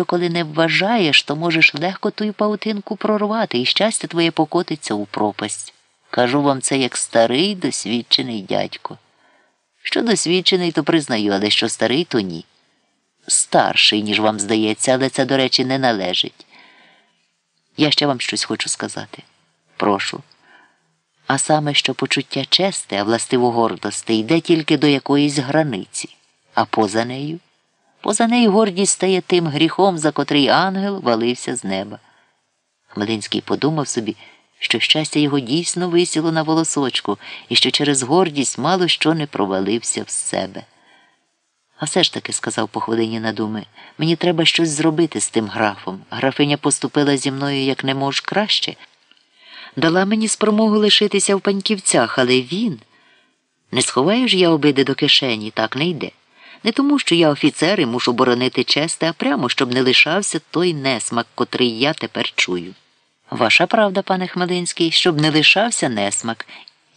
що коли не вважаєш, то можеш легко тую паутинку прорвати, і щастя твоє покотиться у пропасть. Кажу вам це як старий досвідчений дядько. Що досвідчений, то признаю, але що старий, то ні. Старший, ніж вам здається, але це, до речі, не належить. Я ще вам щось хочу сказати. Прошу. А саме, що почуття чести, а властиво гордости, йде тільки до якоїсь границі, а поза нею. Поза нею гордість стає тим гріхом, за котрий ангел валився з неба. Хмелинський подумав собі, що щастя його дійсно висіло на волосочку і що через гордість мало що не провалився в себе. А все ж таки, сказав по хвилині на думи, мені треба щось зробити з тим графом. Графиня поступила зі мною як не мож краще. Дала мені спромогу лишитися в паньківцях, але він. Не сховаю ж я обиди до кишені, так не йде. Не тому, що я офіцер і мушу боронити чести, а прямо, щоб не лишався той несмак, котрий я тепер чую. Ваша правда, пане Хмелинський, щоб не лишався несмак,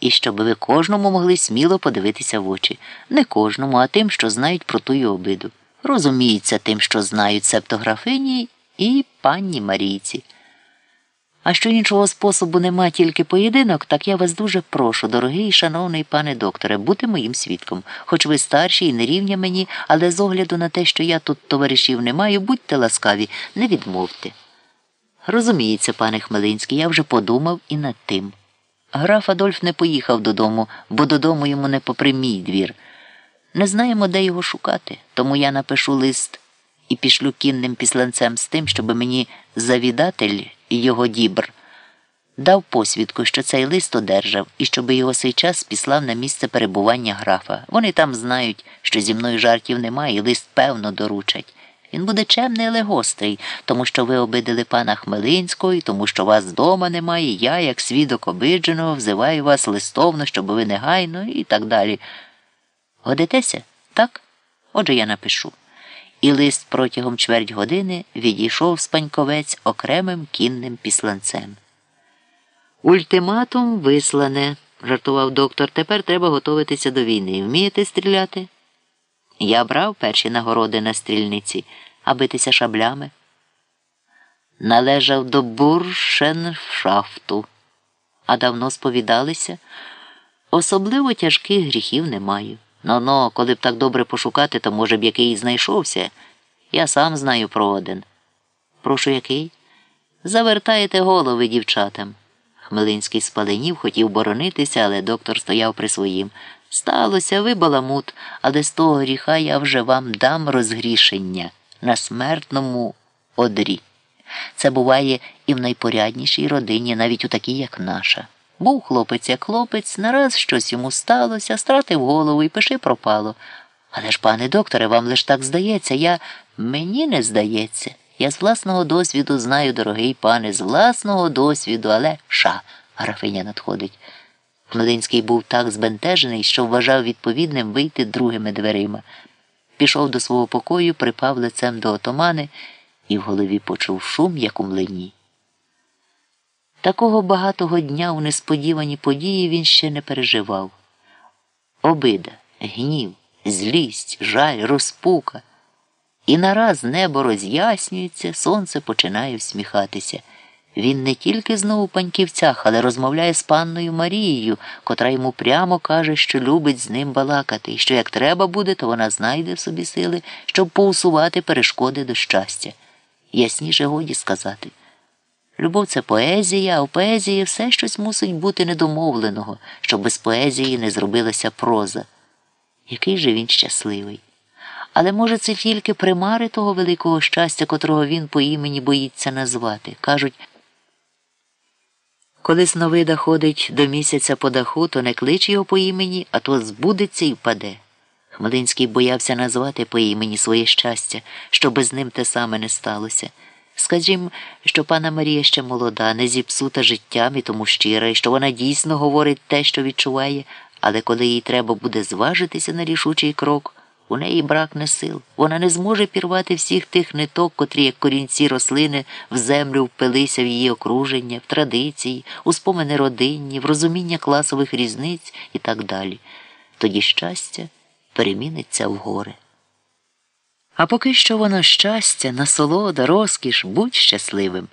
і щоб ви кожному могли сміло подивитися в очі. Не кожному, а тим, що знають про тую обиду. Розуміється тим, що знають септографині і панні Марійці. А що іншого способу нема тільки поєдинок, так я вас дуже прошу, дорогий і шановний пане докторе, бути моїм свідком. Хоч ви старші і не рівня мені, але з огляду на те, що я тут товаришів не маю, будьте ласкаві, не відмовте. Розуміється, пане Хмелинський, я вже подумав і над тим. Граф Адольф не поїхав додому, бо додому йому не попри мій двір. Не знаємо, де його шукати, тому я напишу лист і пішлю кінним післанцем з тим, щоб мені завідатель його дібр дав посвідку, що цей лист одержав, і щоб його сей час післав на місце перебування графа. Вони там знають, що зі мною жартів немає, і лист певно доручать. Він буде чемний, але гострий, тому що ви обидили пана Хмелинського, і тому що вас вдома немає, я, як свідок обидженого, взиваю вас листовно, щоб ви негайно і так далі. Годитеся? Так? Отже, я напишу. І лист протягом чверть години відійшов з паньковець окремим кінним післанцем. Ультиматум вислане, жартував доктор. Тепер треба готуватися до війни. Вмієте стріляти? Я брав перші нагороди на стрільниці, а битися шаблями. Належав до буршеншафту, а давно сповідалися. Особливо тяжких гріхів не маю. Ну ну, коли б так добре пошукати, то, може б, який знайшовся. Я сам знаю про один. Прошу який? Завертаєте голови дівчатам. Хмелинський спаленів, хотів боронитися, але доктор стояв при своїм. Сталося, ви баламут, але з того гріха я вже вам дам розгрішення на смертному одрі. Це буває і в найпоряднішій родині, навіть у такій, як наша. Був хлопець, як хлопець, нараз щось йому сталося, стратив голову і пиши пропало. Але ж, пане докторе, вам лиш так здається, я мені не здається. Я з власного досвіду знаю, дорогий пане, з власного досвіду, але ша, графиня надходить. Хмелинський був так збентежений, що вважав відповідним вийти другими дверима. Пішов до свого покою, припав лицем до отомани і в голові почув шум, як у млині. Такого багатого дня у несподівані події він ще не переживав. Обида, гнів, злість, жаль, розпука. І нараз небо роз'яснюється, сонце починає всміхатися. Він не тільки знову у паньківцях, але розмовляє з панною Марією, котра йому прямо каже, що любить з ним балакати, і що як треба буде, то вона знайде в собі сили, щоб поусувати перешкоди до щастя. Ясніше годі сказати. Любов це поезія, а в поезії все щось мусить бути недомовленого, щоб без поезії не зробилася проза. Який же він щасливий. Але, може, це тільки примари того великого щастя, котрого він по імені боїться назвати. Кажуть, коли сновида ходить до місяця по даху, то не клич його по імені, а то збудеться і впаде. Хмелинський боявся назвати по імені своє щастя, щоби з ним те саме не сталося. Скажімо, що пана Марія ще молода, не зіпсута життям і тому щира, і що вона дійсно говорить те, що відчуває, але коли їй треба буде зважитися на рішучий крок, у неї бракне сил. Вона не зможе пірвати всіх тих ниток, котрі, як корінці рослини, в землю впилися в її окруження, в традиції, у спомини родинні, в розуміння класових різниць і так далі. Тоді щастя переміниться в горе. А поки що воно щастя, насолода, розкіш, будь щасливим.